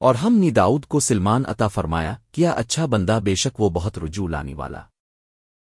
اور ہم نے داؤد کو سلمان عطا فرمایا، کیا اچھا بندہ، بے شک وہ بہت رجوع لانے والا۔